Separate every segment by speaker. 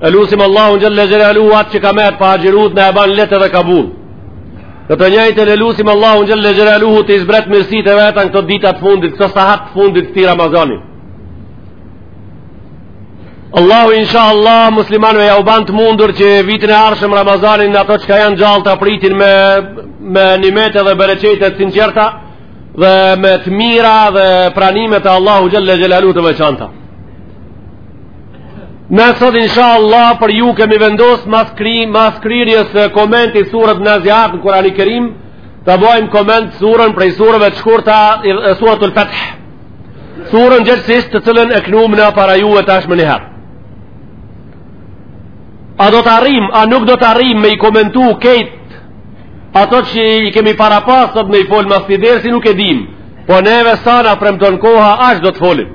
Speaker 1: E lusim Allahun xhelle xhelaluhu atë që ka mbetë pa agjiru të na e banë letë dhe kabul. Në të njëjtë e lusim Allahun xhelle xhelaluhu t'i zbret mirësitë e veta në këto ditat e fundit, këto sahat të fundit të këti Ramazani. Allahu insha Allah muslimanëve jau banë të mundur që vitin e ardhshëm Ramazanin ato çka janë gjallë ta pritin me, me nimete dhe bereqete të sinqerta dhe me të mira dhe pranimet e Allahu xhelle xhelaluhu të veçanta. Ne sot insha Allah për ju kemi vendos mas, kri, mas krirjes komentit suretun Naziat në Kurani Kerim ta bojmë koment surën prej sureve të shkurta suretul Feth surën gjegjësisht të cilën e knumë na para juve tashmë njëherë a do të arrim, a nuk do të arrim me i komentu kejt ato që i kemi parapa sot me i folë mas të dersi nuk e dim po neve sa na premton koha ashtu do të folim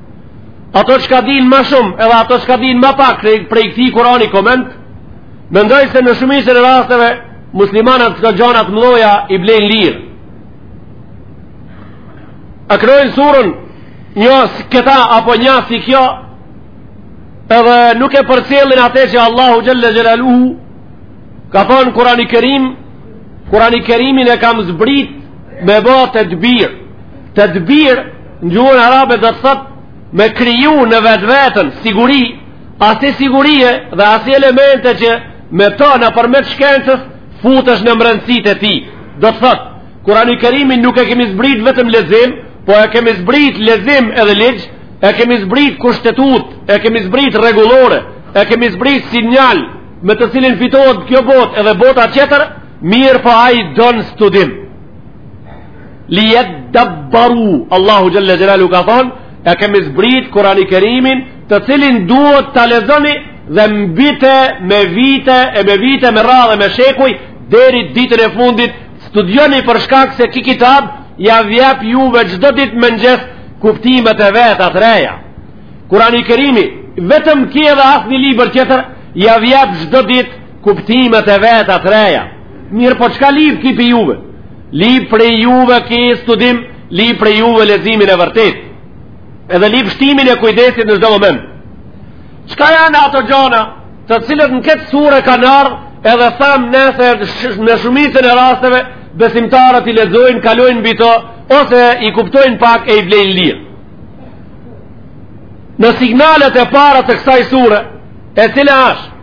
Speaker 1: Ato çka dinë ma shumë edhe ato çka dinë ma pak prej këti kurani koment, mendoj se në shumicën e rasteve muslimanat këto gjonat mdhoja i blejnë lirë. E knojnë surën një si këta apo një si kjo, edhe nuk e përcjellin atë që Allahu xhelle xhelaluhu ka thonë kurani kerim, kurani kerimin e kam zbrit me bo tedbir. Tedbir Në gjuhën arabe do të thot me kriju në vetveten siguri, asi sigurie dhe asi elemente që me ta nëpërmjet shkencës futesh në mrendësitë e ti. Do të thot, kurani kerimin nuk e kemi zbrit vetëm lexim, po e kemi zbrit lexim edhe ligj, e kemi zbrit kushtetutë, e kemi zbrit rregullore, e kemi zbrit sinjal me të cilin fitohet kjo botë edhe bota tjetër, mirëpo ai don studim. li jeddebberu Allahu xhelle xhelaluhu ka thonë e kemi zbrit kurani kerimin të cilin duhet ta lexoni dhe mbi te me vite e me vite me radhë me shekuj deri ditën e fundit studioni për shkak se ki kitab jav jep juve çdo ditë mendjes kuptimet e veta të reja kurani kerimi vetëm ki edhe asnjë libër tjetër jav jep çdo ditë kuptimet e veta të reja mirëpo çka lip ki prej juve Lip prej juve ki studim, lip prej juve leximin e vërtetë, edhe lip shtimin e kujdesit në çdo moment. Çka janë ato gjona të cilat në këtë sure kanë ardhë edhe thamë ne se në shumicën e rasteve besimtarët i lexojnë, kalojnë mbi to, ose i kuptojnë pak e i blejnë lirë. Në signalet e para të kësaj sure, e cila ashtë,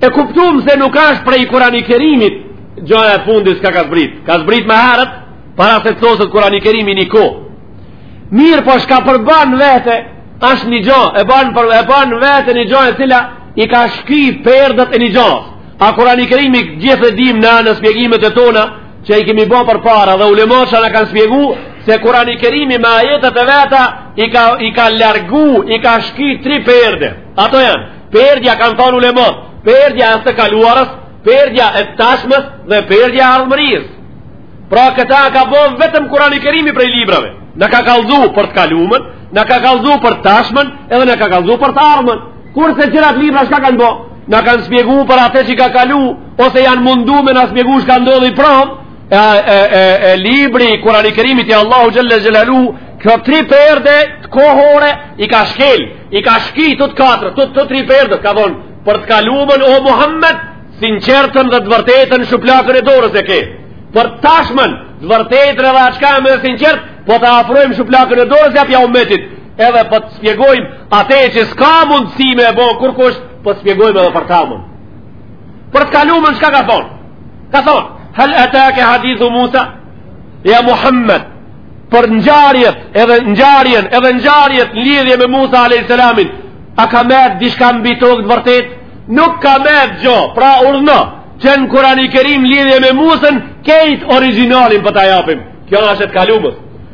Speaker 1: E kuptum se nuk ashtë prej kurani kerimit, gjëja e fundit shka ka zbrit. Ka zbrit ma herët, para se të soset kurani kerimi një kohë. Mirëpo shka përban vete, ashtë një gjë, e ban, për, e ban vete një gjë e cila i ka shky perdet e një gjë. A kurani kerimi gjithë e dim në në spjegimet e tona, që i kemi bo përpara dhe ulemat shka na kanë spjegu, se kurani kerimi me ajetet e veta i ka, i ka largu, i ka shky tri perde. Ato janë. Perdja kanë thonë ulemat, perdja e të kaluarës, perdja e tashmës dhe perdja e ardhmërisë. Pra këta ka bo vetëm kurani kerimi prej librave. Na ka kallzu për të kalumen, na ka kallzu për të tashmen, edhe na ka kallzu për të ardhmen. Kurse tjerat libra shka kanë bo? Na kanë spjegu për atë që ka kalu, ose janë mundu me na spjegu shka ndodhi pra, e, e, e, e libri kurani kerimi i Allahut xhelle xhelaluhu kjo tri perde të kohore i ka shkel i ka shky të të katër të të tri perde ka thonë për të kalumen o Muhammed sinqertën dhe të vërtetën shuplakën e dorës e ke për tashmen të vërtetën edhe atë shka e me sinqert po të afrojmë shuplakën e dorës japja umetit edhe po të spjegojmë atë që s'ka mundësi me e bo kurkush po të spjegojmë edhe për t'ardhmen për të kalumen çka ka thonë ka thonë hal atake hadithu Musa ja Muhammed për ngjarjet edhe ngjarjen edhe ngjarjet në lidhje me Musa a.s. a ka met dishka mbi tokë të vërtet nuk ka met gjo pra urdhno qe në kurani kerim n'lidhje me Musën krejt origjinalin për po ta japim kjo është të kalumës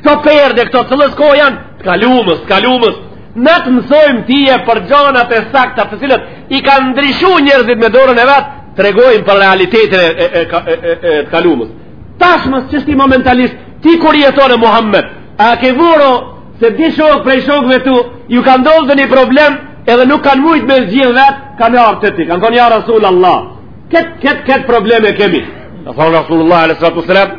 Speaker 1: Këto perde, këto çelës kohe janë të kalumës, të kalumës. Na të mësojmë tye për gjonat e sakta të cilat i kanë ndryshu njerëzit me dorën e vet, të tregojmë për realitetin e, e, e, e të kalumës. Tashmës që ashtë momentalisht, ti kur jeton e Muhammed, a ke vu re se dy shokë prej shokëve tu, ju ka ndodhë ndonji problem edhe nuk kanë mujtë me zgjidhë vetë, kanë ardhë te ti, kanë thonë ja Rasul Allah. Këtë, këtë, këtë problem e kemi. Ka thonë Rasulullah a.s.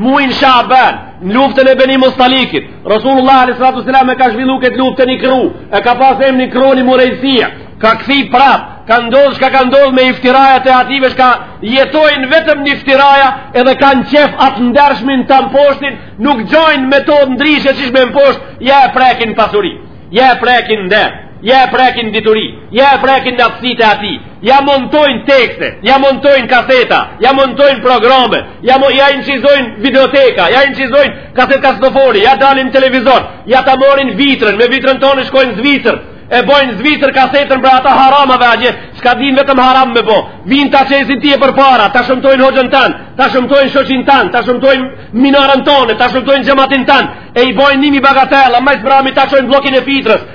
Speaker 1: Mujin Shaban, në luftën e Beni Mustalikit, Rasulullah alayhi salatu wasalam e ka zhvillu këtë luftë në ni kru, e ka pas emrin Kroni Murejsia, ka kthi prap, ka ndodh çka ka ndodh me iftirajat e atyve shka jetojnë vetëm në iftiraja, edhe kanë qejf atë të ndershmin ta mposhtin, nuk gjojnë metodë ndryshe qysh me e mposht, ja e prekin pasuri, ja e prekin nder, ja e prekin dituri, ja e prekin aftësitë e atij. Ja montojnë tekste, ja montojnë kaseta, ja montojnë programe, ja, mo, ja inçizojnë videoteka, ja inçizojnë kaset kasetofoni, ja dalin televizor, ja ta marrin vitrën, me vitrën tonë shkojnë n'Zvicër, e bojnë n'Zvicër kasetën për ata haramave a gjithë, shka din vetëm haram me bo, vinë ta qesin tye përpara, ta shëmtojnë hoxhën tanë, ta shëmtojnë shoqin tanë, ta shëmtojnë minarën tonë, ta shëmtojnë xhematin tanë, e i bojnë ni mi bagatela, ma s'mbrami ta çojnë bllokin e fitrës,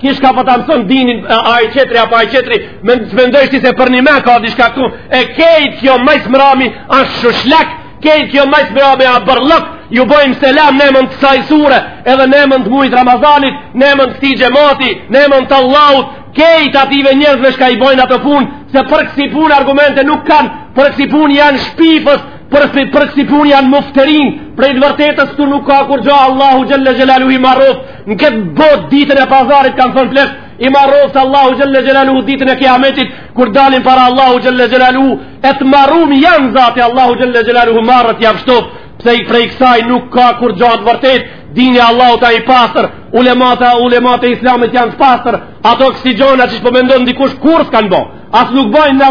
Speaker 1: Ki shka po ta mëson dinin ai qetri apo ai qetri të mendojsh ti se përnime ka dishka këtu e kejt kjo ma së mrami a shushlek kejt kjo ma së mrami a bërllok ju bojmë selam në emën të kësaj sure edhe në emën të mujit Ramazanit në emën të këtij xhemati në emën të Allahut kejt atyve njerëzve shka i bojnë ato punë se për kësi punë argumente nuk kanë për kësi punë janë shpifës Për kësi për kësi punë janë mufterin, prej të vërtetës këtu nuk ka kurgjo Allahu Xhelle Xhelaluhu i marroftë, në këtë botë ditën e pazarit kanë thënë pleqt, i marroftë Allahu Xhelle Xhelaluhu ditën e kiametit, kur dalin para Allahu Xhelle Xhelaluhu, e të marrum janë zati Allahu Xhelle Xhelaluhu marret jav shtoftë, se prej kësaj nuk ka kurgjo të vërtetë, dini i Allahut a i pastër, ulemat e, ulemat e islamit janë të pastër, ato kësi gjona qish po mendon dikush kurrë s'kanë bo, as nuk bojnë në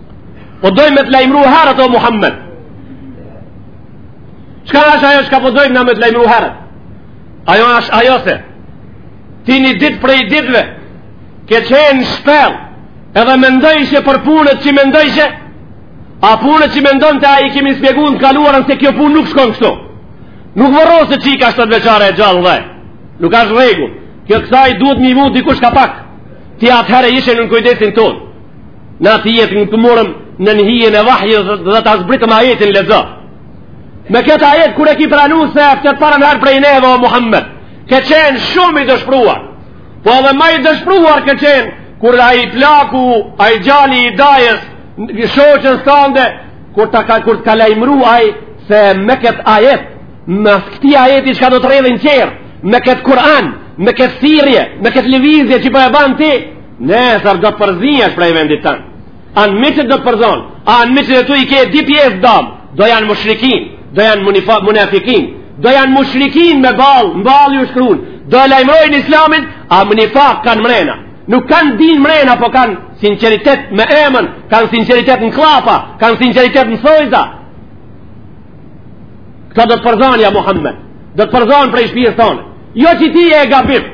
Speaker 1: Po dojmë me të lajmru herët o Muhammed. Qka është ajo qka po dojmë na me të lajmru herët? Ajo është ajo se ti një ditë prej ditëve ke qenë shpellë edhe mendojshe për punët që mendojshe a punët që mendonte ai kemi spjegu n'të kaluarën se kjo punë nuk shkon kështu. Nuk vorroset qika shtatë vjeçare e gjallë n'dhe. Nuk asht rregull. Kjo kësaj duhet m'i vu dikush kapak. Ti atëherë ishe nën kujdesin tonë. Na tije të morëm nën hijen e vahjes dhe ta zbritëm ajetin lexo. Me këtë ajet, kur e ki pranu sefte t'parën herë prej neve o Muhammed, ke qenë shumë i dëshpruar. Po edhe ma i dëshpruar ke qenë, kur ai plaku, ai gjali i dajës, shoqes tande, kur të ka, kur të ka lajmru ai, se me këtë ajet, mas këtij ajeti qka do të rrjedhin qerë, me këtë Kur'an, me këtë thirrje, me këtë lëvizje që po e ban ti, Nesër do përzihesh prej vendit tënd. Anmiqt do të përzon. Anmiqt e tu i ke dy pjesë dam. Do janë mushrikin, do janë munifa munafikin, do janë mushrikin me ball, m'ball ju shkruan. Do e lajmërojnë Islamin, ama nifak kanë mrena. Nuk kanë din mrena, po kanë sinqeritet me emën, kanë sinqeritet në kllapa, kanë sinqeritet në thojza. Këta do të përzon ja Muhammed. Do të përzon prej shpijes tonë. Jo që ti je gabim.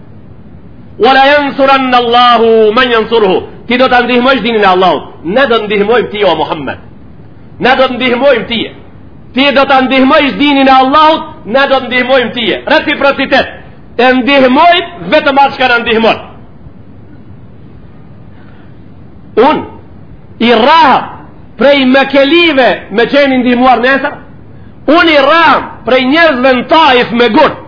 Speaker 1: Wala yansuran Allahu man yansuruhu. Ti do ta ndihmosh dinin e Allahut. Ne do të ndihmojmë ti o Muhammed. Ne do të ndihmojmë ti. Ti do ta ndihmosh dinin e Allahut, ne do të ndihmojmë ti. Reciprocitet. E ndihmojmë vetëm atë shka na ndihmon. Un i rrahm prej mekelive me qenë i ndihmuar nesër. Un i rrahm prej njerëzve në Taif me gurt.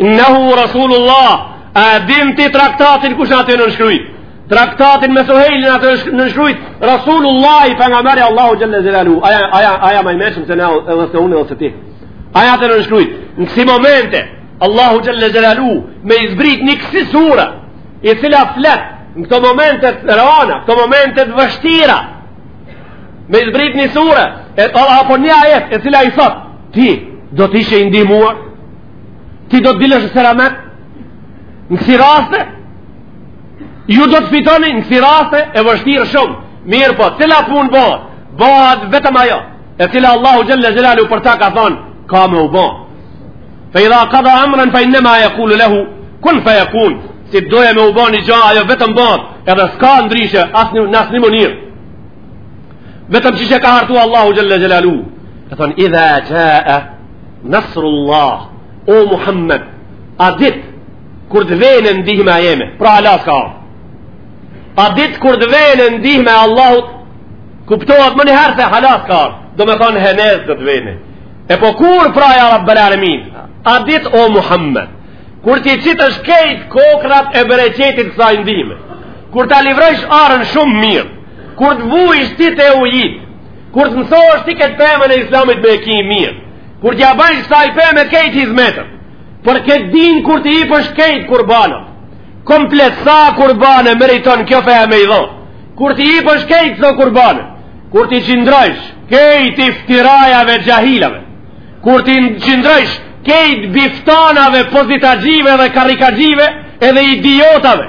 Speaker 1: Innehu Rasulullah, a e din ti traktatin kush a te nënshkrujt? Traktatin me Suhejlin a te nënshkrujt, Rasulullah pejgamberi Allahut Xhelle Xhelaluhu, aj a, aj a, aj a ma i mençëm se ne edhe se unë edhe se ti. Aj a te nënshkrujt, në kësi momente, Allahu Xhelle Xhelaluhu me i zbrit një kësi sure, e cila flet në këto momente t'rana, këto momente t'vështira, me i zbrit një sure, e, apo një ajet, e cila i thot, ti, do të ishe i ndihmuar ti do të dilësh në selamet në kësi raste ju do të fitoni në kësi raste e vështirë shumë mirëpo, cila punë bahet bahet vetëm ajo e cila Allahu xhelle xhelaluhu për ta ka thonë ka me u ba fe idha kada emren fe innema jekulu lehu kun fe jekun si t'dojë me u ba një gja ajo vetëm bahet edhe s'ka ndryshe asnjë, një mënyrë vetëm qysh e ka hartu Allahu xhelle xhelaluhu e thonë idha xhae nasrullah o Muhammed a dit kur të vejnë ndihma jeme pra hala s'ka ardh a dit kur të vejnë ndihma e Allahut kuptohet menjëherë se hala s'ka ardh do me thonë henez do të vejnë e po kur pra ja rabbel alemin a dit o Muhammed kur t'i qitësh kejt kokrrat e bereqetit kësaj ndihme kur ta livrojsh arën shumë mirë Kur të vujsh ti te ujit, kur të mësosh ti këtë pemën e islamit me e ki mirë, kur t'ja bajsh kësaj peme kejt hizmetën, për këtë din kur t'i ipësh kejt kurbanët, komplet sa kurbane meriton kjo fe e me i dhonë, kur t'i ipësh kejt sa kurbane, kur t'i qindrojsh kejt iftirajave xhahilave, kur t'i qindrojsh kejt biftanave, pozitaxhive edhe karrikaxhive edhe idiotave,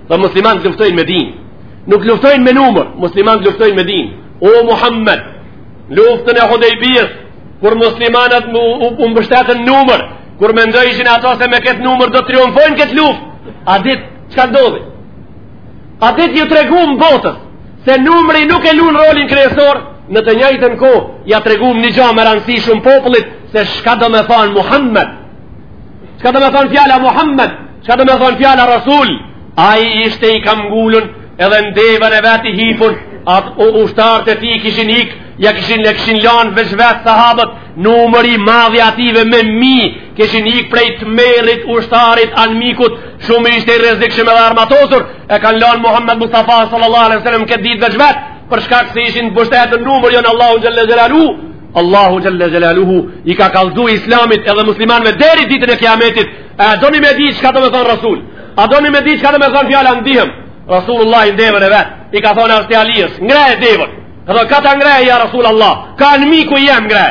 Speaker 1: Dhe muslimanët luftojnë me din. Nuk luftojnë me numër, muslimanët luftojnë me din. O Muhammed, luftën e Hudejbijës, kur muslimanët u, u, u mbështetën n'numër, kur mendojshin ato se me këtë numër do të triumfojnë këtë luftë, a dit, çka ndodhi? At ditë ju tregum botës, se numri nuk e lun rolin kryesor, në të njajtën kohë, ja tregum një gja me rëndësi shumë popullit, se shka do me thonë Muhammed, shka do me thonë fjala Muhammed, Çka do me thonë fjala Rasul? Ai ishte i kamngulun edhe në devën e vet i hipun, ato ushtarët e tij kishin ik, ja kishin e kishin lanë veç vetë sahabët, numri madh i atyve me mij, kishin ik prej tmerrit ushtarit anmikut, shumë ishte i rrezikshëm edhe armatosur, e kanë lanë Muhammed Mustafa sallallahu alaihi sallam këtë ditë veç vetë, për shkak se ishin mbështetë në numër jo në Allahu Xhelle Xhelaluhu, Allahu Xhelle Xhelaluhu i ka kallxu islamit edhe muslimanve deri ditën e kiametit, A doni me di çka do me thonë Rasul? A doni me di çka do me thonë fjala ndihëm? Rasulullahi n'devën e vet. I ka thonë Hazreti Alisë, ngreje devën. Ka thonë kah ta ngre ja Rasulullah. Kah anmiku jem ngre.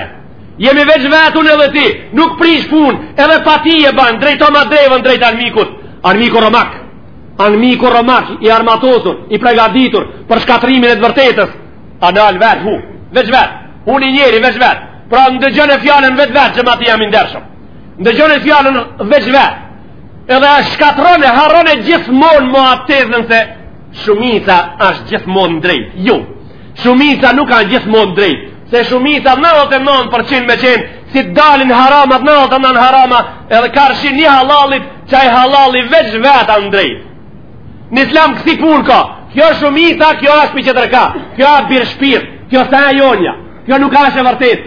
Speaker 1: Jemi veç vet unë edhe ti, nuk prish pun, edhe pa ti e ban, drejtoma devën drejt anmikut, anmiku romak, anmiku romak, i armatosur, i pregaditur, për shkatrrimin e të vërtetës, a në alë vetë hu, veç vetë, hu një njeri veç vetë, pra ndëgjone fjalën veç vetë që ma ti jam indershëm. Ndëgjone fjalën veç vet Edhe shkatrrone harrone gjithmon Ma atë tezën se Shumica është gjithmonë drejt Jo Shumica nuk është gjithmonë drejt Se shumica 99% me qenë Si t'dalin haramat 99 harama Edhe karshi një hallallit Qaj hallalli veç vet a në drejt Në islam kësi pun ka Kjo shumica kjo është për qëtër ka Kjo është birë shpirë Kjo s'a e jonja Kjo nuk është e vërtet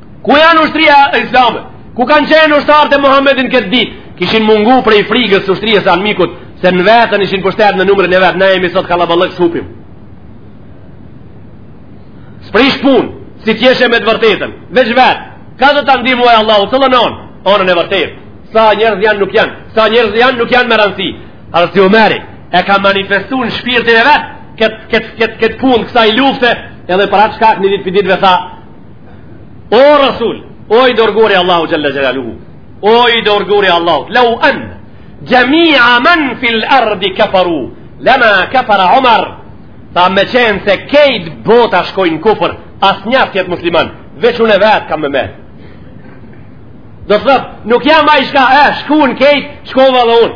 Speaker 1: Ku janë ushtria islame? Ku kanë qenë ushtarët e Muhammedit këtë ditë? Kishin mungu prej frigës ushtrisë së anmikut, se në veten ishin pështet në numrin e vet, ne jemi sot kallaballëk supim. S'prish punë, si t'jesh me të vërtetën, veç vet. Ka do ta ndihmojë Allahu, të lënon, anën e vërtetë. Sa njerëz janë nuk janë, sa njerëz janë nuk janë me rëndësi. Hazreti Omeri e ka manifestu shpirtin e vet, këtë këtë këtë këtë punë kësaj lufte, edhe për atë shkak një ditë prej ditëve O Rasul, o i dërguri i Allahut Xhelle Xhelaluhu, o i dërguri i Allahut, lau anna xhemia men fil ardi kafaru, lema kafara Omar, tha me qenë se kejt bota shkojnë kufër, asnjo s'jet musliman, veç unë e vetë kam me met. Do të thotë, nuk jam ai çka, e, shkun kejt, shkova dhe unë.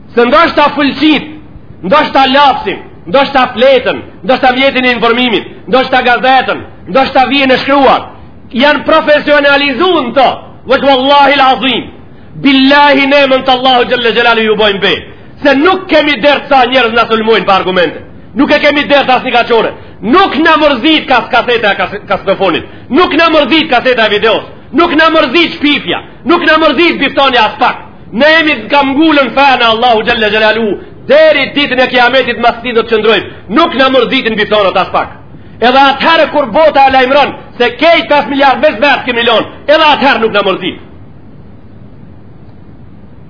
Speaker 1: Se ndoshta fëlqit, ndoshta lapsin, ndoshta fletën, ndoshta mjetin e informimit, ndoshta gazetën, ndoshta vijën e shkruar. Janë profesionalizuar në to. Veç vallahi l'azim, billahi në emën të Allahut xhelle xhelaluhu ju boj be, se nuk kemi dertë sa njerëz na sulmojnë pa argumente, nuk e kemi dertë asnjë kaq ore, nuk na mërzit kas kaseta e kasetofonit, nuk na mërzit kaseta e videos, nuk na mërzit shpifja, nuk na mërzit biftoni aspak, Ne jemi të kamngulun fenë e Allahut Xhelle Xhelaluhu Deri ditën e kiametit mas tij do të qëndrojmë Nuk na mërzitin biftonat aspak Edhe atëherë kur bota e lajmëron Se kejt 5 miliard veç vetë kemi lon Edhe atëherë nuk na mërzit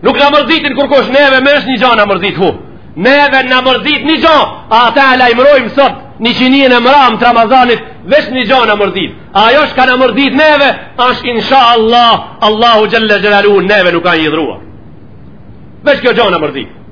Speaker 1: Nuk na mërzitin kurkush neve veç një gjo na mërzit hu Neve na mërzit një gjo Ata e lajmërojmë sot Një qinien e mram të Ramazanit Veç një gjo na mërzit Ajo shka na mërzit neve, është insha Allah, Allahu xhelle xhelaluhu neve nuk ka na idhrua. Veç kjo gjo na mërzit.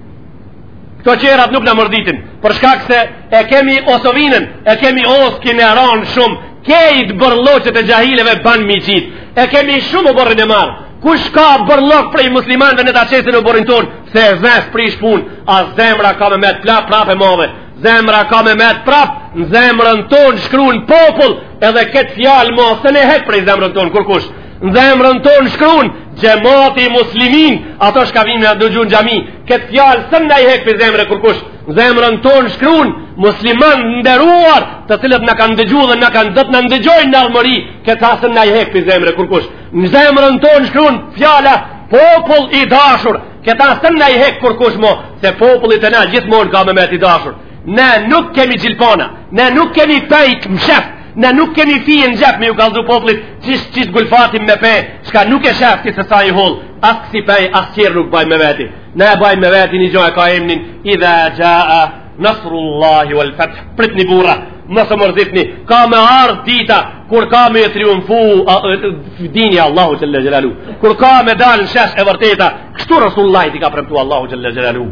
Speaker 1: Këto tjerat nuk na mërzitin, për shkak se e kemi osovinën, e kemi oskin e ranë shumë, krejt bërlloqet e xhahilëve ban mi qitë, e kemi shumë oborrin e madh, kush ka bërllok prej muslimanve ne ta qesin n'oborrin tonë, se s'prish punë, a zemra ka me met pla prapë e madhe, Zemra ka me met prap, në zemrën tonë shkruun popull, edhe këtë fjalë ma s'e na hek prej zemrës tonë kurkush. Në zemrën tonë shkruun, xhemati muslimin, ata shka vinë na dëgjun në xhami, këtë fjalë s'na i hek prej zemre kurkush. Në zemrën tonë shkruun, muslimanë të nderuar, të cilët na kanë dëgju dhe na kanë, do të na ndëgjojnë në ardhmëri, këta s'na i hek prej zemre kurkush. Në zemrën tonë shkruun, fjala, popull i dashur, Këta s'na i hek kurkush mo, se populli te na gjithmonë ka me met i dashur. Ne nuk kemi gjilpana, ne nuk kemi penj mshef, ne nuk kemi fije n'xhep me ju kallzu popullit, qysh qysh gulfatim me pej, çka nuk e shef ti se sa i hollë, as kësi pej, as qirë nuk bajm me veti. Ne bajm me veti një gjo e ka emnin, idha xhaa Nasrullahi wal fath. Pritni burra, mos e mërzitni. Ka me ardh dita kur ka me triumfu dini i Allahut xhalla xhelalu. Kur ka me dal në shesh e vërteta, kështu Resulullahit i ka premtu Allahu xhalla xhelalu.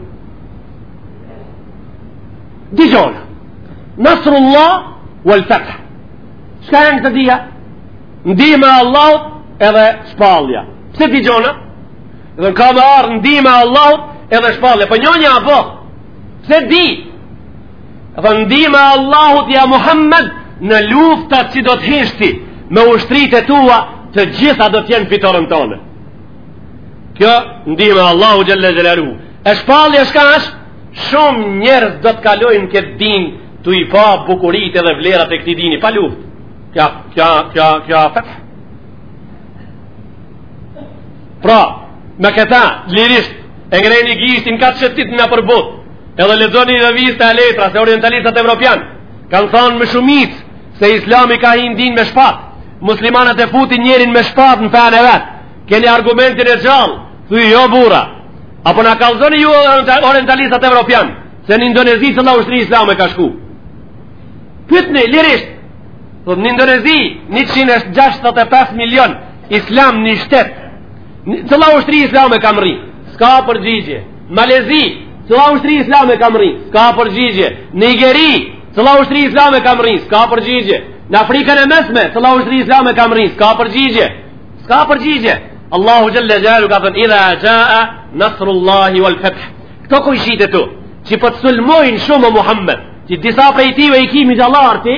Speaker 1: Dy gjona. Nasrullah wal fath. Çka janë këto dyja? Ndihma e Allahut edhe shpallja. Pse dy gjona? Dhe ka me ardh ndihma e Allahut edhe shpallja. Po njëja apo Pse dy, dhe ndima e Allahut ja Muhammed në luftat që do të hish ti me ushtritë e tua të gjitha do të jenë në fitoren tonë. Kjo ndima e Allahut xhelle xhelaluhu. E shpallja shka është, shumë njerëz do të kalojnë në këtë din tuj i pa bukuritë edhe vlerat e këtij dini, pa luftë. Kja feth. Pra, me këta, lirisht, E ngreni gishtin kah të shëtitni nëpër botë Edhe lexoni revista e letra Se orientalistat evropian Kanë thonë me shumicë Se islami ka hi n'din me shpatë Muslimanat e futin njerin me shpatë në fenë e vet Keni argumentin e gjallë Thuj jo burra Apo na kallzoni ju orientalistat evropian Se në Indonezi cëla ushtri islame ka shku Pytni, lirisht Në Indonezi 165 milion Islam një shtetë Cëla ushtri islame ka mrri? S'ka përgjigje. Malezi, cëla ushtri islame ka mrri? S'ka përgjigje. Nigeri, cëla ushtri islame ka mrri? S'ka përgjigje. Në Afrikën e mesme, cëla ushtri islame ka mrri? S'ka përgjigje. S'ka përgjigje. Allahu xhelle xhelaluhu ka thënë, idha xhae nasrullahi wal feth. Këto kojshitë e tu që po të sulmojnë shumë o Muhammed, që disa prej tyve i ki mixhallarë ti,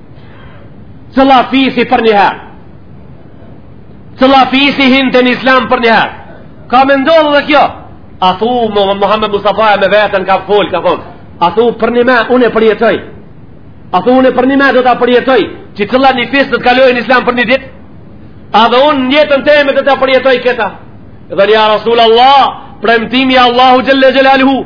Speaker 1: Cëlla fisi për një herë Cëlla fisi hinte në islam për një herë Ka me ndodhë dhe kjo A thu Muhammed Mustafa e me veten ka folë ka thonë A thu përnime unë e përjetoj A thu unë përnime do ta përjetoj Që cëlla një fis do të kalojë në islam për një ditë Edhe unë n'jetën teme do ta përjetoj këta Dhe ja Rasul Allah Premtimi i Allahut Xhel-le Xhelaluhu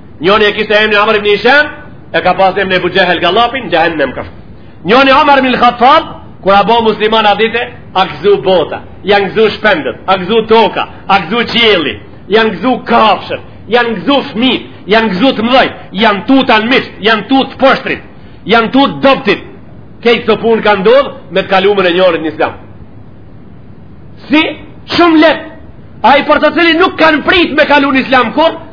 Speaker 1: Njoni e kishte emrin Amr ibn Hisham, e ka pas emrin Ebu Xhehl gallapin, xhehenem ka. Njoni Omar ibn Khattab, kur a bo musliman at ditë, a gëzu bota, janë gëzu shpendët, a gëzu toka, a gëzu qielli, janë gëzu kafshët, janë gëzu fëmijët, janë gëzu të mëdhejt, janë tut anmiqt, janë tut të poshtrit, janë tut të dobtit. Kejt këto punë kanë ndodhur me t'kalumen e njorit në Islam. Si shumë lehtë ai për të cilin nuk kanë prit me kalu n'Islam kur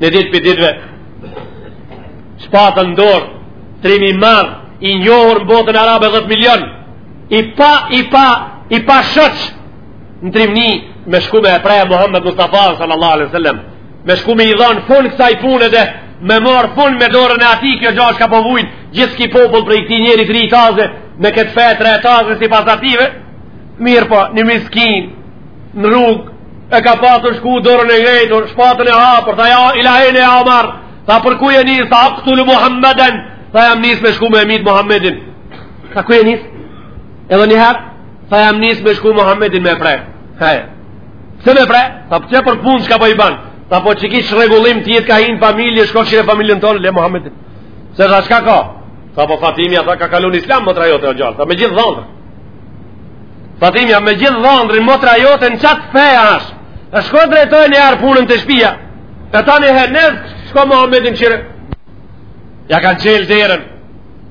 Speaker 1: ni ditë prej ditëve shpatën n'dorë trimi i madh i njohur në botën arabe 10 milion i pa i pa i pa shoq në trimni me shku me e pre Muhammed Mustafa sallallahu alaihi sallam me shku me i dhanë fund kësaj pune dhe me marrë fund me dorën e atij kjo gja shka po vujnë gjithë ky popull prej këtij njeri t'ri taze me këtë fe të re taze sipas atyve Mirëpo, një miskin, në rrugë, e ka pa se shkon dorën e ngrejtur, shpatën e hapur, tha ja, ila ejne Omar, tha për ku je nis, tha aktulu Muhammeden, tha jam nis me shku me e mytë Muhammedin, tha ku je nis, edhe njëherë, tha jam nis me shku Muhammedin me pre, hej, pse me pre, tha për që për punë që ka për po i ban, tha po që kishë regullim të jetë ka hi në familje, shko kqyre familjen tonde, le Muhammedin, pse tha shka ka, tha po Fatimja, tha ka kalu n'islam motra jote o djalë, tha me gjithë dhondër, Fatimja, me gjithë dhondri, motra jote në qatë feja është. E shko drejtoj një herë punën te shpia. E tani herë, nëzë, shko Mohamedin kqyre. Ja kanë çel derën.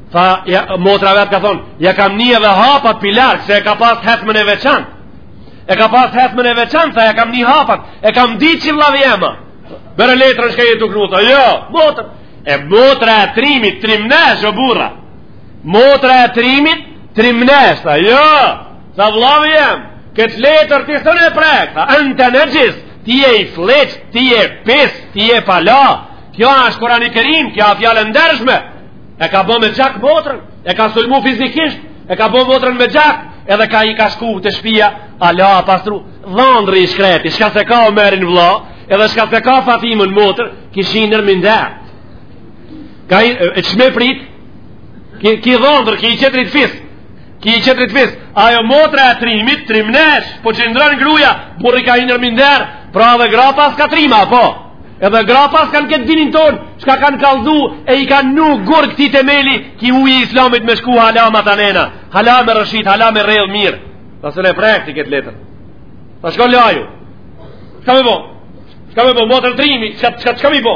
Speaker 1: Tha, ja, motra vetë ka thonë, ja kam ni edhe hapat pi larg, se e ka pas hecmen e veçantë. E ka pas hecmen e veçantë, tha, ja kam ni hapat. E kam di që vllavi jem a. Bjere letrën shka je tu knu, tha. Jo, motra. E motra e trimit, trimneshë o burra. Motra e trimit, trimneshë, tha, jo, tha vllavi jem, këtë letër ti s'mun e prek, tha ente nexhis, ti je i fëlliqt, ti je pis, ti je i pala, kjo është Kurani Kerim, kjo a fjalë e ndershme, e ka bo me gjak motrën, e ka sulmu fizikisht, e ka bo motrën me gjak, edhe ka ik, a shku te shpia, a la a pastru, dhondri i shkreti, shka se ka Omerin vlla, edhe shka se ka Fatimen motër, kishin nërmindar, Ka i, e çme prit? Ki ki dhondër, ki i qetrit fis. Ki i qetrit fis. Ajo motra e trimit, trimnesh, po qëndron gruaja, burri ka hi nër minder, pra dhe gra pas ka trima, po. Edhe gra pas kanë këtë dinin ton, çka kanë kallzu e i kanë nu gur këti temeli, ki uji i islamit me shku hala ma tanena. Hala me rëshit, hala me rrel mirë. Ta se ne prekti këtë letër. Ta shkon laju. Çka me bo? Çka me bo? Motër trimi, çka, çka, çka me bo?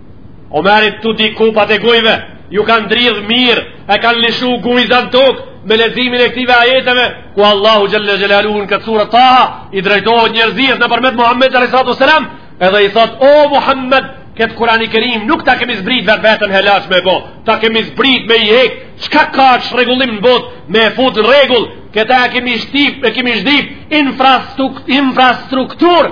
Speaker 1: Omerit tu dy kupat e gujve, ju kanë dridh mirë, e kanë lishu gëzofin tok me leximin e këtyne ajeteve, ku Allahu xhel-le xhelaluhu në këtë suret taha, i drejtohet njerëzisë nëpërmjet Muhammed a.s. edhe i thot, o Muhammed, këtë kurani kerim nuk ta kemi zbrit vetveten helaq me bo, ta kemi zbrit me i hek, çka ka çrregullim në bot me e fut në rregull, këta e kemi zhduk, e kemi zhduk infrastruktur,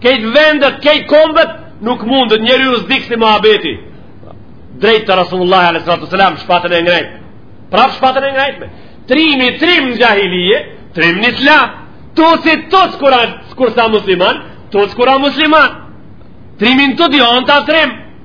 Speaker 1: Kejt vendet, kejt kombet, nuk mundet njeri, u zgjat ky muhabeti. Drejt te Rasulullah a.s. shpatën e ngrejtme. Prap shpatën e ngrejtme. Trimi, trim në xhahilije, trim në islam. Tu e tos kur a, kur a musliman, tos kur a musliman. Trimi n'të dyja anët trim.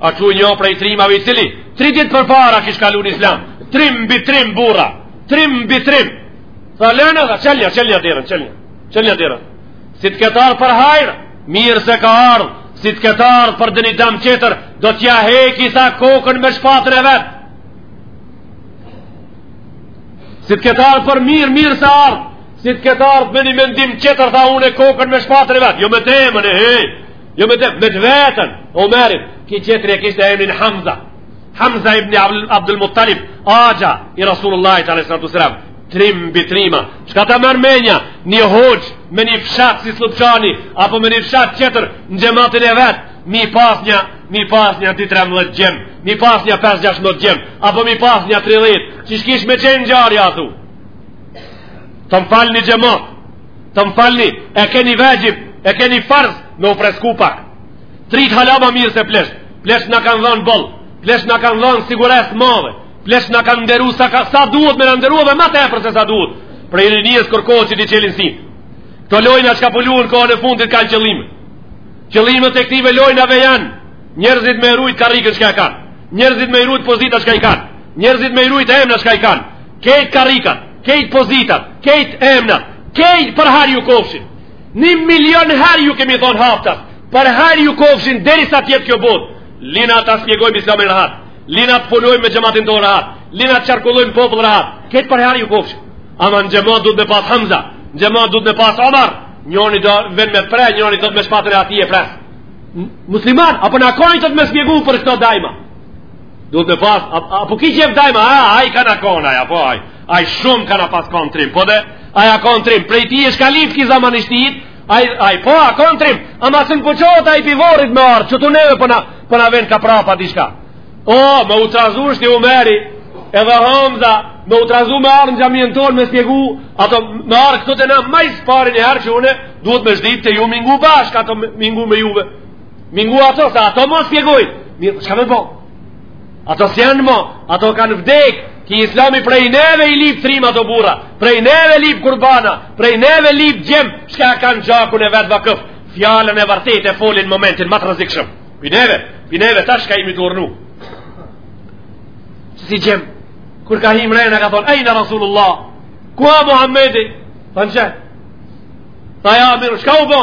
Speaker 1: A çu një prej trimave i cili, tri ditë përpara kish kalu në islam, trim mbi trim burra, trim mbi trim. Tha lena, tha çelja, çelja derën, çelja, çelja derën. Si të ket ardh për hajr, mirë se ka ardhë, si të ket ardh për do ni dam tjetër, do t'ja heki, tha kokën me shpatën e vetë. Si të ket ardh për mirë, mirë se t'ket ardhë, si të ket ardh me një mendim tjetër, tha unë e kokën me shpatën e vetë, jo me temen e heki. Jo me temen, me të vetën, Omerit, ky tjetri e kishte emrin Hamza. Hamza ibn Abdul Muttalib, axha i Rasulullah alejhi salatu ve selam, trim mbi trima. Çka ta merr menja, një hoxhë me një fshat si Slupçani, apo me një fshat tjetër në xhematin e vetë, me i pas nja, me i pas nja dy-tremdhet djem, me i pas nja 5-6mdhet djem, apo me i pas nja 30, që ç'kish me qenë ngjarja aty. Të më falni xhemat, Të më falni, e keni vaxhib, e keni farz me u fresku pak. T'i çelni hala ma mirë se pleqtë, pleqtë na kanë dhënë boll, pleqtë na kanë dhënë siguresë madhe, pleqtë na kanë nderu sa, ka, sa duhet me na nderu dhe ma tepër se sa duhet, prej rinisë kërkohet që t'i çelin sytë. Këto lojna çka po luhen kohën e fundit kanë qëllime. Qëllimet e këtyne lojnave janë njerëzit me rujt karrigen çka e kanë, njerëzit me rujt pozitat çka i kanë, njerëzit me rujt emnat çka i kanë, kejt karrigat, kejt pozitat, kejt emnat, kejt për hajr ju kofshin. Një milion herë ju kemi thonë haptas, për hajr ju kofshin derisa t'jetë kjo botë. Lina ta shpjegojmë islamin rahat, lina të punojmë me xhematin tonë rahat, lina të qarkullojmë n'popull rahat, kejt për hajr ju kofshin. Ama në xhemat duhet me pas Hamza, në xhemat duhet me pas Omer, njoni do ven me pre, njoni do të me shpatën e atij e pres. Musliman, apo na koni të të me shpjegu për këto dajma? Duhet me pas, a, a po ki qef dajma, a, ai kanë konë, a, a, po, a, ai shumë kanë pas konë trim, po dhe ai ka konë trim, prej ti e shkalif ki zaman i shtit, a, a, po, a konë trim, ama s'un po çot ai pi vorrit me ardh, që tu neve po na, po na ven ka prapa diçka. O, me u trazu nji Umeri, edhe Hamza, me u trazu me ardh në xhamien tonë, me spjegu, ato me ardh këtu te na, ma së pari një herë që une, duhet me shdit te ju me ngu bashkë, ato me ngu me juve, Me ngu ato, se ato ma spjegojnë. Mirë, po çka me bo? Ato s'janë mo, ato kanë vdek, ki islami prej neve i lip trima, ato burra, prej neve lip kurbana, prej neve lip djem, çka kanë gjakun e vet vakëf, fjalën e vërtet e folin momentin ma të rrezikshëm. Pi neve, pi neve, ta shka imi të urnu. Që si djem, kur ka hi mrena ka thonë, ejna Rasulullah, ku a Muhammedi? Thanë që? Tha ja, mirë, çka u bo?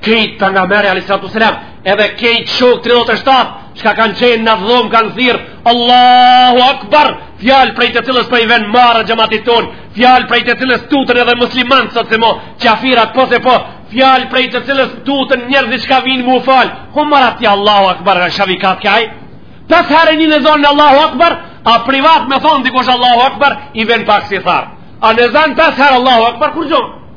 Speaker 1: Kejt Pejgamberi, alejhi salatu selam, edhe kejt shokët 37, çka kanë qenë në dhomë, kanë thirrë, Allahu Akbar, fjalë prej të cilës po i vjen marre xhematit tonë, fjalë prej të cilës tuten edhe muslimanët, sot se mo, qafirat po se po, fjalë prej të cilës tuten njerëzit çka vinë m'u falë, ku marë atja Allahu Akbar, në shavikat kaj, pesë herë e nin n'ezan Allahu Akbar, a privat me thonë dikush Allahu Akbar, i vjen pak si tharë, a n'ezan pesë herë Allahu Akbar, kur gjonë?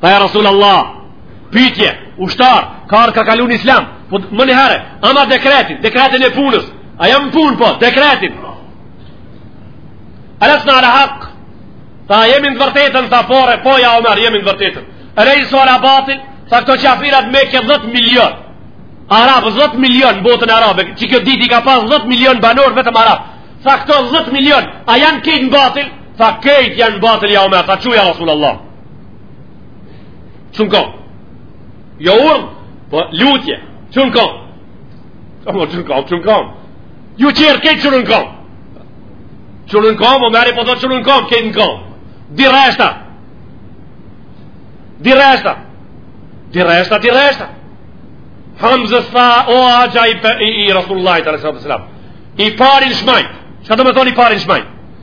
Speaker 1: Tha ja Rasul Allah, pytje, ushtar, kur ka kalu në islam, po menjëherë, ama dekretin, dekretin e punës, a jam punë po, dekretin. Alasna ala hak, tha jemi në vërtetën, tha pore, po ja Omer, jemi në vërtetën. Lejsu ala batil, tha këto qafirat Meke 10 milion, Arab 10 milion në botën arabe, që kjo dit i ka pas 10 milion banor vetëm Arab. Tha këto 10 milion, a janë kejt në batil? Tha kejt janë në batil ja Omer, tha çu ja Rasul Allah. Çu n'kam. Jo urdhën, po lutje, çu n'kam. Çu n'kam, çu n'kam, çu n'kam. Ju qërë kejt çu n'kam. Çu n'kam, Omeri po thot çu n'kam, kejt n'kam. Di reshta. Di reshta. Di reshta, di reshta. Hamzës tha, o axha i, i, i Rasulullahit alejhi salatu selam. I pari n'shmajt. Ça do me thonë i pari n'shmajt?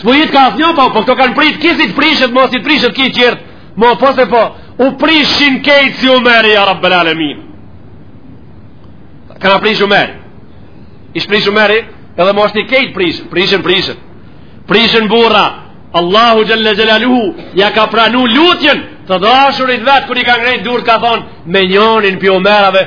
Speaker 1: S'mujt ka asnjo, po, po këto kanë prit, kisi të prishet, mos i të prishet, ki qertë, mo, po se po, u prishin kejt si Umeri, ja rabbel alemin. Kanë prish Umeri. Ish prish Umeri, edhe mo ashtu kejt prishen, prishen, prishen. Prishen burra, Allahu xhelle xhelaluhu, ia ka pranu lutjen, të dashurit vet, kur i ka ngrejt durt, ka thonë, me njonin pi Omerave,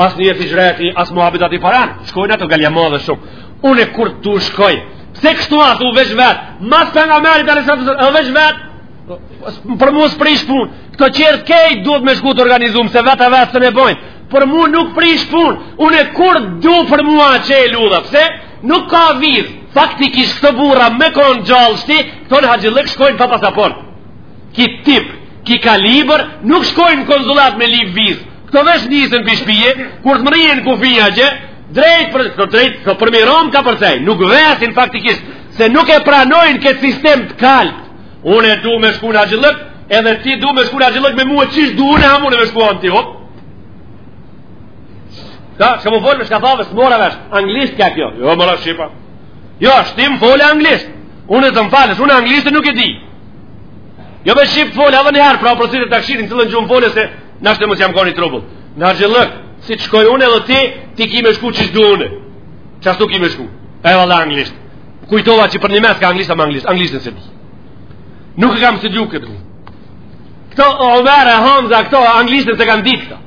Speaker 1: As një hixhreti, as muhabit ati paran, shkojnë ato galja madhe shumë. Unë kur tu shkoj, pse kështu as u veç vet, mas po na merrni inat, u veç vet, për mu së prish punë, këta tjerët krejt duhet me shku të organizum, se vet e vet së ne bojnë, për mu nuk prish punë, unë kur du për mua që e ludha, pse? Nuk ka vizë, faktikisht këto burra me konë gjallë shti, këta në haxhillëk shkojnë pa pasaport. Ki tip, ki kalibër, nuk shkojnë n'konzullat me lyp vizë. Këta veç nisen për shpije, kur të mrrijnë kufinin atje, drejt për, këto drejt, këto për mi romë ka përcej, nuk vesin faktikisht, se nuk e pranojnë këtë sistem të kalbt. Unë e du me shku në haxhillëk, edhe ti do me shku në haxhillëk me mua qysh du unë e hamu në me shku anë ti, hop. Ka, çka m'fole çka the, s'e mora vesh, anglisht ke kjo. Jo, more shqip. Jo, ti m'fole anglisht. Unë të m'falësh, unë anglishten nuk e di. Jo more shqip t'fola, edhe njëherë, pra po e përsërit takrirrin, cilën gjuhë fole, se në ashtë të mos jam koni trubull. Në haxhillëk, si të shkoj une edhe ti, ti ki me shku qysh du une. Qashtu ki me shku. E dhe dhe anglisht. Kujtova që po m'vet shka anglisht, ama anglisht, anglishten s'e di. Nuk e kam zgjuar këtë mu. Këta Omer e Hamza, këta anglishten s'e kanë ditë këta.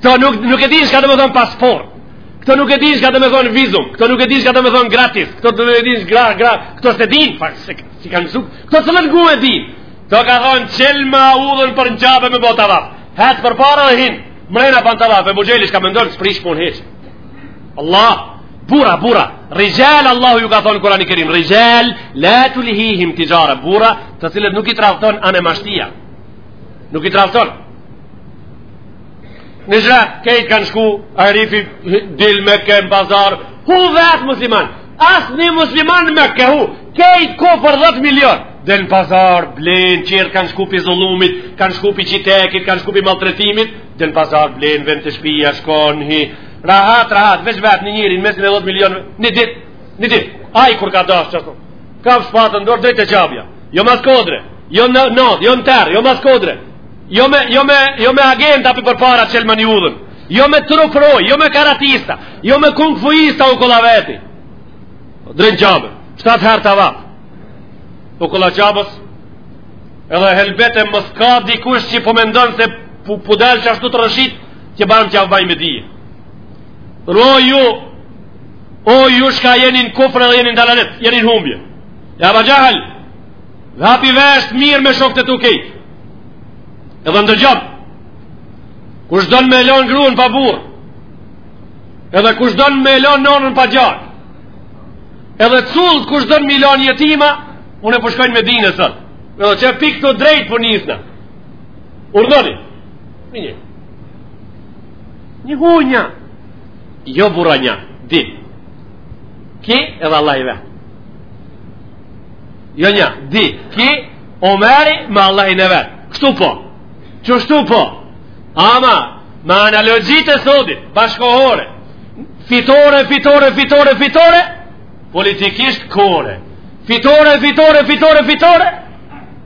Speaker 1: Këta nuk, nuk e dinë shka domethanë pasaport. Këta nuk e dinë shka domethanë vizum. Këta nuk e dinë shka domethanë gratis. Këta nuk e dinë shka domethanë gratis. Këta s'e dinë, pak, se këtë. S'i kanë mësu? Këta tjetër gjuhë e din. Këta kanë thonë çelma udhën për në Qabe me bo tavaf. Hajt përpara dhe hinë. Mrena për në tavaf. E bugjeli shka me ndërë të s'prish punë hiç. Allah, burra, burra. Rixhal, Allah ju ka thonë Kurani Kerim. Rixhal, la tulhihim tixhare. Burra, të cilët nuk i tradhton ana e mashtia. Nuk i tradhton. Në gjë, krejt kanë shku, arifi, dil n'Meke n'pazar, hup vetë musliman. Asnjë musliman n'Meke hup, krejt ko po 10 milion. Del në pazar, blen, tjerët kanë shku pi zullumit, kanë shku pi qytekit, kanë shku pi maltretimit, del në pazar, blen, vjen te shpia, shkon, hin. Rahat, rahat, veç vetë një njëri, në mesin e 10 milion, një dit, një dit, aj kur ka dashtë, qashtu, kap shpatën n'dorë, drejt te Qabja, jo mas kodre, jo në natë, jo në terr, jo mas kodre, jo me, jo me, jo me agjenta pi përpara çelma një udhën, Jo me truproje, jo me karatista, jo me kung fuista okolla veti. Drejt Qabe, shtatë herë tavaf. Okolla Qabes, edhe helbete mos ka dikush që po mendon se po po dal qashtu trrsit, që bana tavaf me dije. O ju, o ju shka jeni në kufër dhe jeni në dalalet, jeni në humbje. Ja Eba Xhehl, hapi veshët mirë me shok të tu krejt. Edhe ndëgjo, Kush don me lën gruan pa burr? Edhe kush don me lën nonën pa djalë? Edhe cullët kush don me lën jetima, unë e po shkoj në Medinë sot. Edhe qe pik të drejt po nisna. Urdhoni. Një. Një hunja. Jo burra një, di. Ki edhe Allahi i vet. Jo një, di. Ki Omeri me Allahin e vet. Kështu po. Qështu po, ama, me analogjit e sodit, bashkohore, fitore, fitore, fitore, fitore, politikisht kore, fitore, fitore, fitore, fitore,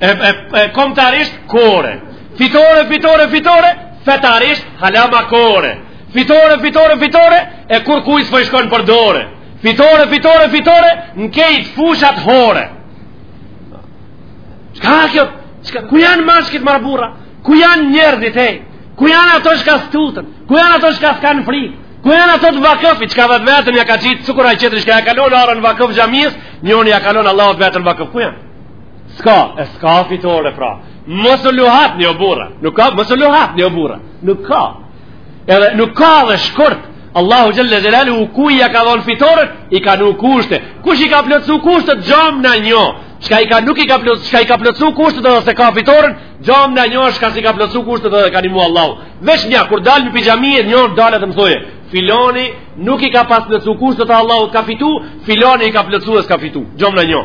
Speaker 1: e, e, e komtarisht kore, fitore, fitore, fitore, fetarisht halama kore, fitore, fitore, fitore, e kur kuj së fëshkon për dore, fitore, fitore, fitore, në kejtë fushat hore, Çka kjo? Çka, ku janë mashkit more burra? Ku janë njerëzit e? Ku janë ato shka s'tutën? Ku janë ato shka s'kanë fri? Ku janë ato të vakëfi? Çka edhe të vetën ja ka qitë sikur ai qetëri shka ja ka lon arën vakëf xhamisë? Njoni ja ka lon Allahut vetën vakëf. Ku janë? S'ka, e s'ka fitore pra. Mësë luhat një burra. Nuk ka, mësë luhat një burra. Nuk ka. Edhe nuk ka dhe shkurt. Allahu Xhelle Xhelaluhu kuj ja ka dhonë fitoret, i ka vnu kushte. Kush i ka plotsu kushtet, gjamni njo. Çka i ka nuk i ka plotsu, çka i ka plotsu kushtet edhe s'e ka fitoren, gjamni njo shka s'i ka plotsu kushtet edhe ka nimu Allahu. Veç nja, kur dalë një pijami e njosh dalë edhe më thojë, filoni nuk i ka pas plotsu kushtet e Allahut e ka fitu, filoni i ka plotsu e s'ka fitu, gjamni njo.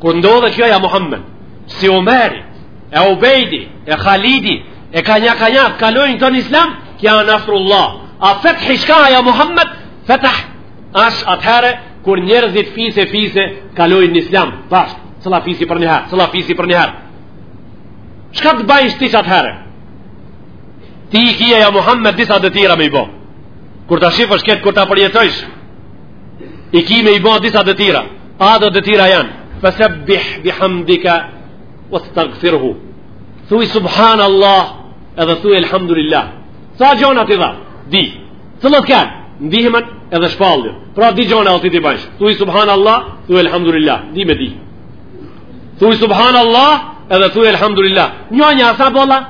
Speaker 1: Kur ndodhe kjo ja Muhammed, si Omeri, e Ubejdi, e Halidi, e ka nja ka nja, kalojnë në islam, kja nasrullah, a fethi shka ja Muhammed, Fethi është atëherë kur njerëzit fise fise kalojnë në islam. Bashk, cëla fisi për një herë, cëla fisi për një herë. Çka të bajsh ti atëherë? Ti i kie ja Muhammed disa detira me i bo. Kur ta shifsh këtë, kur ta përjetojsh, i kie me i bo disa detira. A detirat janë, fesebbih bihamdika, vestagfirhu. Thuj subhanallah, edhe thuj elhamdulillah. Sa gjonat i dha? Di. Cëllat kanë? Ndihmën edhe shpallin. Pra di gjona e ti t'i bajsh. Thuj subhanallah, thuj elhamdulillah. Di me di. Thuj subhanallah edhe thuj elhamdulillah. Njonja a s'a boll a?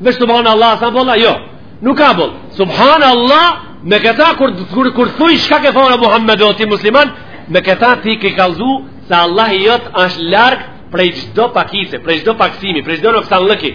Speaker 1: Veç subhanallah a s'a boll a? Jo. Nuk ka boll. Subhanallah me këta kur, kur, kur thuj shka ke thon ja Muhammed o ti musliman, me këta ti ke kalzu se Allahi jët është larg prej çdo pakise, prej çdo paksimi, prej çdo noksanllëki,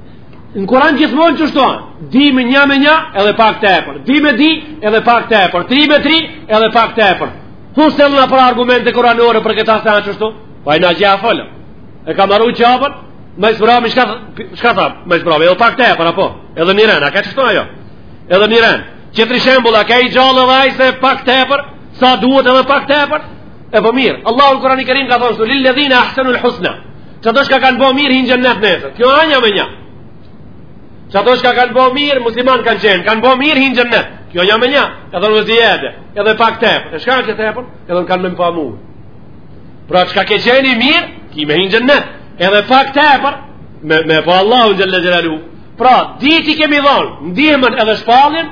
Speaker 1: Në Kuran gjithmonë qështu, di me një me një edhe pak tepër, di me di edhe pak tepër, tri me tri edhe pak tepër. Ku se lëna për argumente kuranore për këta se anë qështu? Pa i në gjë a fëllëm. E ka maru që apër, me i sëbrami, shka, shka thamë, me i sëbrami, edhe pak tepër, apo? Edhe një renë, a ka qështu ajo? Edhe një renë. Qetëri shembull, a ka i gjallë dhe ajse pak tepër, sa duhet edhe pak tepër? E po mirë, Allahu në Kurani Kerim ka thonë, shtu lil-ledhine ahsenul husna. Qato shka kanë bo mirë, hinë n'xhennet nesër. Kjo a nja me nja. Qato shka kanë bo mirë, musliman kanë qenë. Kanë bo mirë, hinë n'xhennet. Kjo a nja me nja. Ka thonë ve zijade. Edhe pak tepër. E shka a kjo tepër? Edhe kanë me më pa mu. Pra çka ke qenë i mirë, ki me hinë n'xhennet. Edhe pak tepër, me, me pa Allahun xhel-le xhelaluhu. Pra, ty t'i kemi dhonë, ndihmën edhe shpalljen,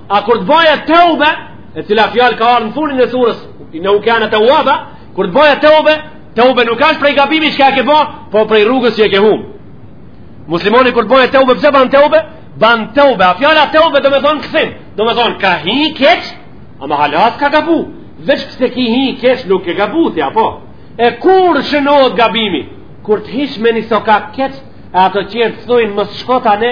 Speaker 1: A kur të bëjë teube, e cila fjalë ka ardhur në fundin e surës, innehu kane teuaba, kur të bëjë teube, teube nuk është prej gabimit që ke bë, po prej rrugës që e ke humb. Muslimani kur të bëjë teube, pse bën teube? Bën teube. A fjala teube do të thonë kthim, do të thonë ka hi keq, ama hala s'ka gabu. Veç pse ki hi keq nuk ke gabu ti apo? E kur shënohet gabimi? Kur të hish në një sokak keq, e ato që të thujnë më shkotane,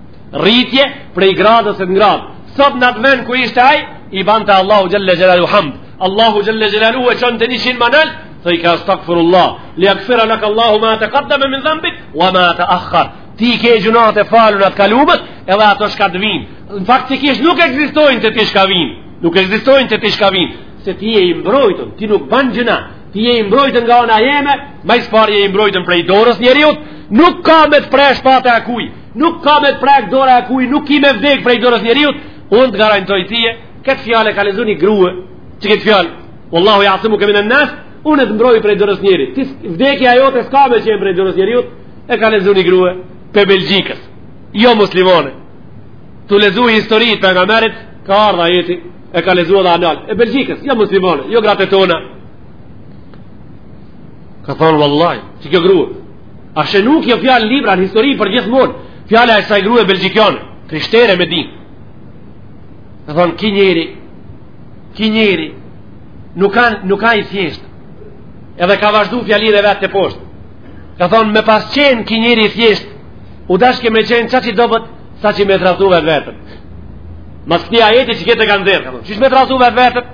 Speaker 1: rritje prej gradës në gradë sot në atë vend ku ishte ai i bante Allahut xhalla xhelalu hamd Allahu xhalla xhelalu e çonte 100 ma nalt thojke astaghfirullah li aghfira lak Allahu ma taqaddama min dhanbik wa ma ta'akhkhar ti i ke gjynahet e falur ato t'kalumet edhe ato shka të vijnë në faktikisht nuk ekzistojnë te ti shka vijnë nuk ekzistojnë te ti shka vijnë se ti je i mbrojtur ti nuk bën gjynah ti je i mbrojtur nga ana jeme më së pari je i mbrojtur prej dorës njeriut nuk ka me të pre shpata e kuj Nuk ka me të prek dora e kuj, nuk ki me vdek prej dorës njeriut, unë të garantoj tije, këtë fjalë e ka lexu një grue, qikëtë fjalë, vallahu jasimuke minen-nas, unë të mbroj prej dorës njeriut, ti vdekja jote s'ka me qenë prej dorës njeriut, e ka lexu një grue, prej Belgjikës, jo muslimane, tu lexu historitë e pejgamberit, ka ardh ajeti, e ka lexu edhe anal, e Belgjikës, jo muslimane, jo gratë tona, ka thonë vallahi, qikjo grue, A shënu kjo fjalë n'libra në histori përgjithmonë, fjala e saj grue belgjikjane, krishtere me din. Ka thonë, ki njeri, ki njeri, nuk a, nuk a i thjeshtë, edhe ka vazhdu fjalinë e vet teposhtë. Ka thonë, me pas qenë ki njeri i thjeshtë, u dashke me qenë qaq i dobët, saqë me tradhtu vetveten. Mas këti ajeti që këtë e ka nxjerrë, ka thonë, qi me tradhtu vetveten,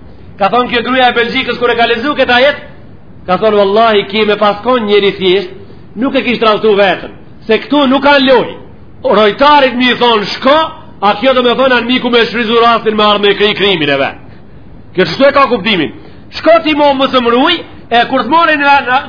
Speaker 1: Ka thonë kjo gruja e Belgjikës kur e ka lexu këtë ajet Ka thonë vallahi ki me pas kon njeri i thjeshtë Nuk e kish tradhtu veten Se këtu nuk ka lojë Rojtarit me i thonë shko A kjo domethonë anmiku me shfrytëzu rastin me ardh me kry krimin e vet Kjo qështu e ka kuptimin Shko ti mo mos m'ruj E kur të morin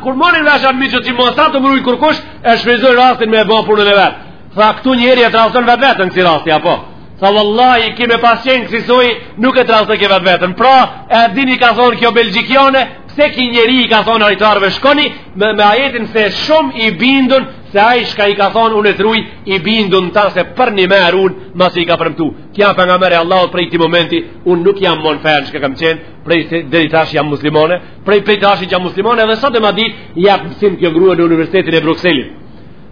Speaker 1: Kur morin vesh anmiqtë që mo s'a tu m'rujt kurkush E shfrytëzojnë rastin me e bo punën e vet Tha këtu njeri e tradhton vetveten kësi rasti Apo Tha vallahi, ky me pas qenë kësisoj, nuk e tret kurrë vetëveten. Pra, e dini çka thonë kjo belgjikiane, pse ky njeri i ka thonë arkëtarëve shkoni, me, me ajetin se shumë i bindun, se ai çka i ka thonë unë e truj, i bindun ta se përnjëmend, unë masi ka premtu kjo për nga mërë e Allah, prej këtij momenti, unë nuk jam mo n'fenë çka kam qenë, prej se deri tash jam muslimone, prej prej tash i jam muslimone, dhe sot e asaj dite jep mësim kjo grua në Universitetin e Brukselit.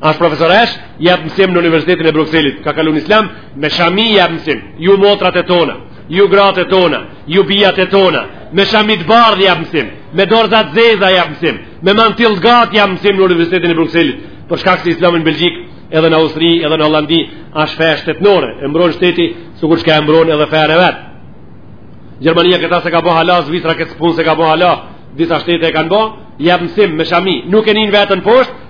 Speaker 1: Ashtë profesoreshë, jep mësim në Universitetin e Brukselit, ka kalu n'islam, me shami jep mësim, ju motrat e tona, ju grat e tona, ju bijat e tona, me shami të bardhë jep mësim, me dorza të zeza jep mësim, me mantil të gatë jep mësim në Universitetin e Brukselit, për shkak se islami në Belgjikë, edhe në Austri, edhe në Hollandë, ashtë fe shtetnore, e mbron shteti, sikur çka e mbron edhe fenë e vet. Gjermania këtë s'e ka bo hala, Zvicra këtë punë s'e ka bo hala, disa shtete e kanë bo, jep mësim me shami, nuk e nin veten poshtë,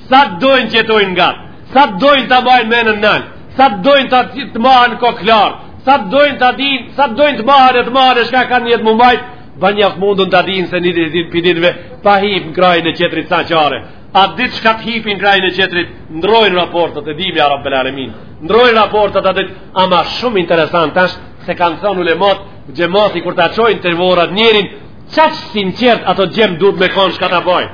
Speaker 1: Sa të dojnë të jetojnë gatë Sa të dojnë ta bajnë menën nalt Sa të dojnë të të mahen kokëlart Sa të dojnë të dinë Sa të dojnë të mahen e të mahen e shka kanë qef m'u mbajtë Bash një mundën ta dinë se një ditë prej ditëve Pa hipën krah në tjetrit s'ka çare Atë ditë çka t'hipin krah në tjetrit Ndrojnë raportet e dimi ja Rabbel alemin Ndrojnë raportet atë ditë Ama shumë interesant tash Se kanë thonë ulematë Xhemati kur ta çojnë te vorat njerin Qaq sinqertë ato djem duhet me konë çka ta bojnë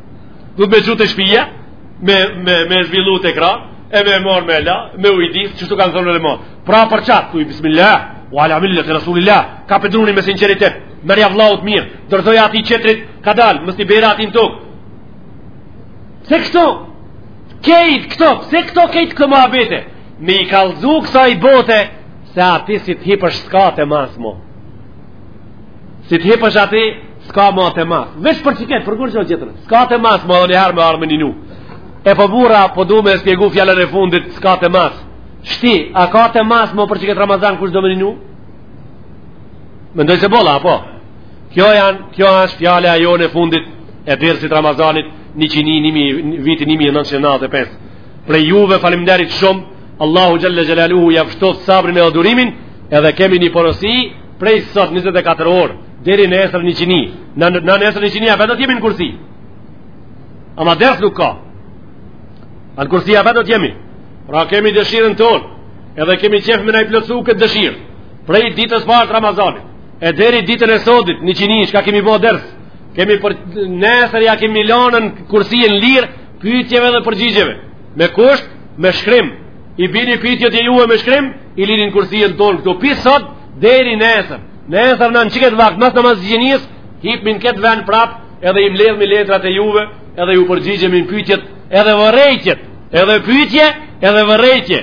Speaker 1: Duhet me çu te shpija me me me zhvillu te kra, e me mor me la, me ujdis, qashtu kanë thonë edhe më. Pra për qatë, thuj bismillah, ue ala mil-leti resulilah, kape drunin me sinqeritet, merja vllaut mirë, dorëzoja atij tjetrit, kadal, mos i bjere ati n'tokë. Se këto, kejt këto, se këto kejt këto muhabete, me i kallzu kësaj bote, se ati si t'hipësh s'ka temas mo. Si të hipësh ati, s'ka ma temas. Veç për që ketë, për kur që o gjithërë. S'ka temas ma, dhe njëherë me ardhë me ninu. E për po burra, për po du me e shpjegu fjalën e fundit, s'ka temas. Shti, a ka temas ma për që ketë Ramazan, kush do me ninu? Mendoj se boll a, apo? Kjo janë, kjo është fjala jonë e fundit e dersit Ramazanit, n'iqini, një mi, viti 1995. Prej juve, falimderit shumë, Allahu xhel-le xhelaluhu, jau shtoftë sabrin e adurimin, edhe kemi një porosi, Prej sot 24 orë deri nesër n'iqini. Në në nesër n'iqini apet do të jemi në kursi. Ama ders nuk ka. A n'kursi apet do të jemi. Pra kemi dëshirën tonë. Edhe kemi qef me na e plotsu këtë dëshirë. Prej ditës parë t' Ramazanit e deri ditën e sodit n'iqini çka kemi bo ders. Kemi për nesër ja kemi lënë kursinë lirë pyetjeve dhe përgjigjeve. Me kusht, me shkrim, I bini pytjet e juve me shkrim, i lini n'kursin tonë këtu prej sot, deri nesër. Nesër në në qiket vakt, mas namaz xhenazes, hipmin këtë ven prap, edhe i mledhmi letrat e juve, edhe ju përgjigjemi në pytjet, edhe vërejtjet, edhe pytje, edhe vërejtje.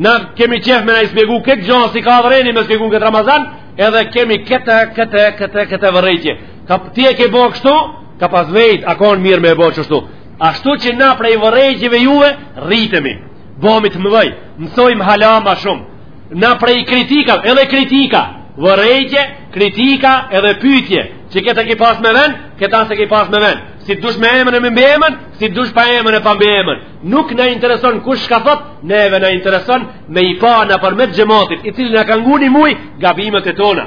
Speaker 1: Na kemi qef me na i shpjegu këto gjona, çka vëreni me shpjegu në këtë Ramazan, edhe kemi këtë, këtë, këtë, këtë vërejtje. Ka, ti e ke bo kështu, ka pas vejt, a kon mirë me e bo qështu. Ashtu që na prej vërejtjeve juve, rritemi, bomi të mëdhej, mësojmë hala ma shumë, na prej kritika, edhe kritika, vërejtje, kritika, edhe pytje, që këta ki pas me ven, këta s'e ki pas me ven, si t'dush me emën e me mbiemën, si t'dush pa emën e pa mbiemën, nuk na intereson kush çka thotë, neve na intereson me i pa na përmjet xhematit, i cili na ka ngu ni muj, gabimet e tona.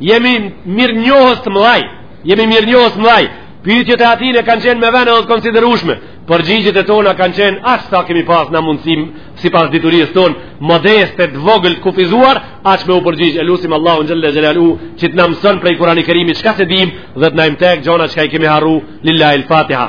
Speaker 1: Jemi mirënjohës të mëdhaj, jemi mirënjohës të mëdhaj, pytjet e atyne kanë qenë me ven edhe të konsiderushme, përgjigjet e tona kanë qenë aq sa kemi pas na mundësi, sipas dituries tonë, modeste, të vogël, të kufizuar, aq me u përgjigj, e lusim Allahun xhele xhelaluhu, që të na mëson prej kurani kerimit, qka s'e dim, dhe të na i mtek, gjona qka i kemi harru, lillahil fatiha.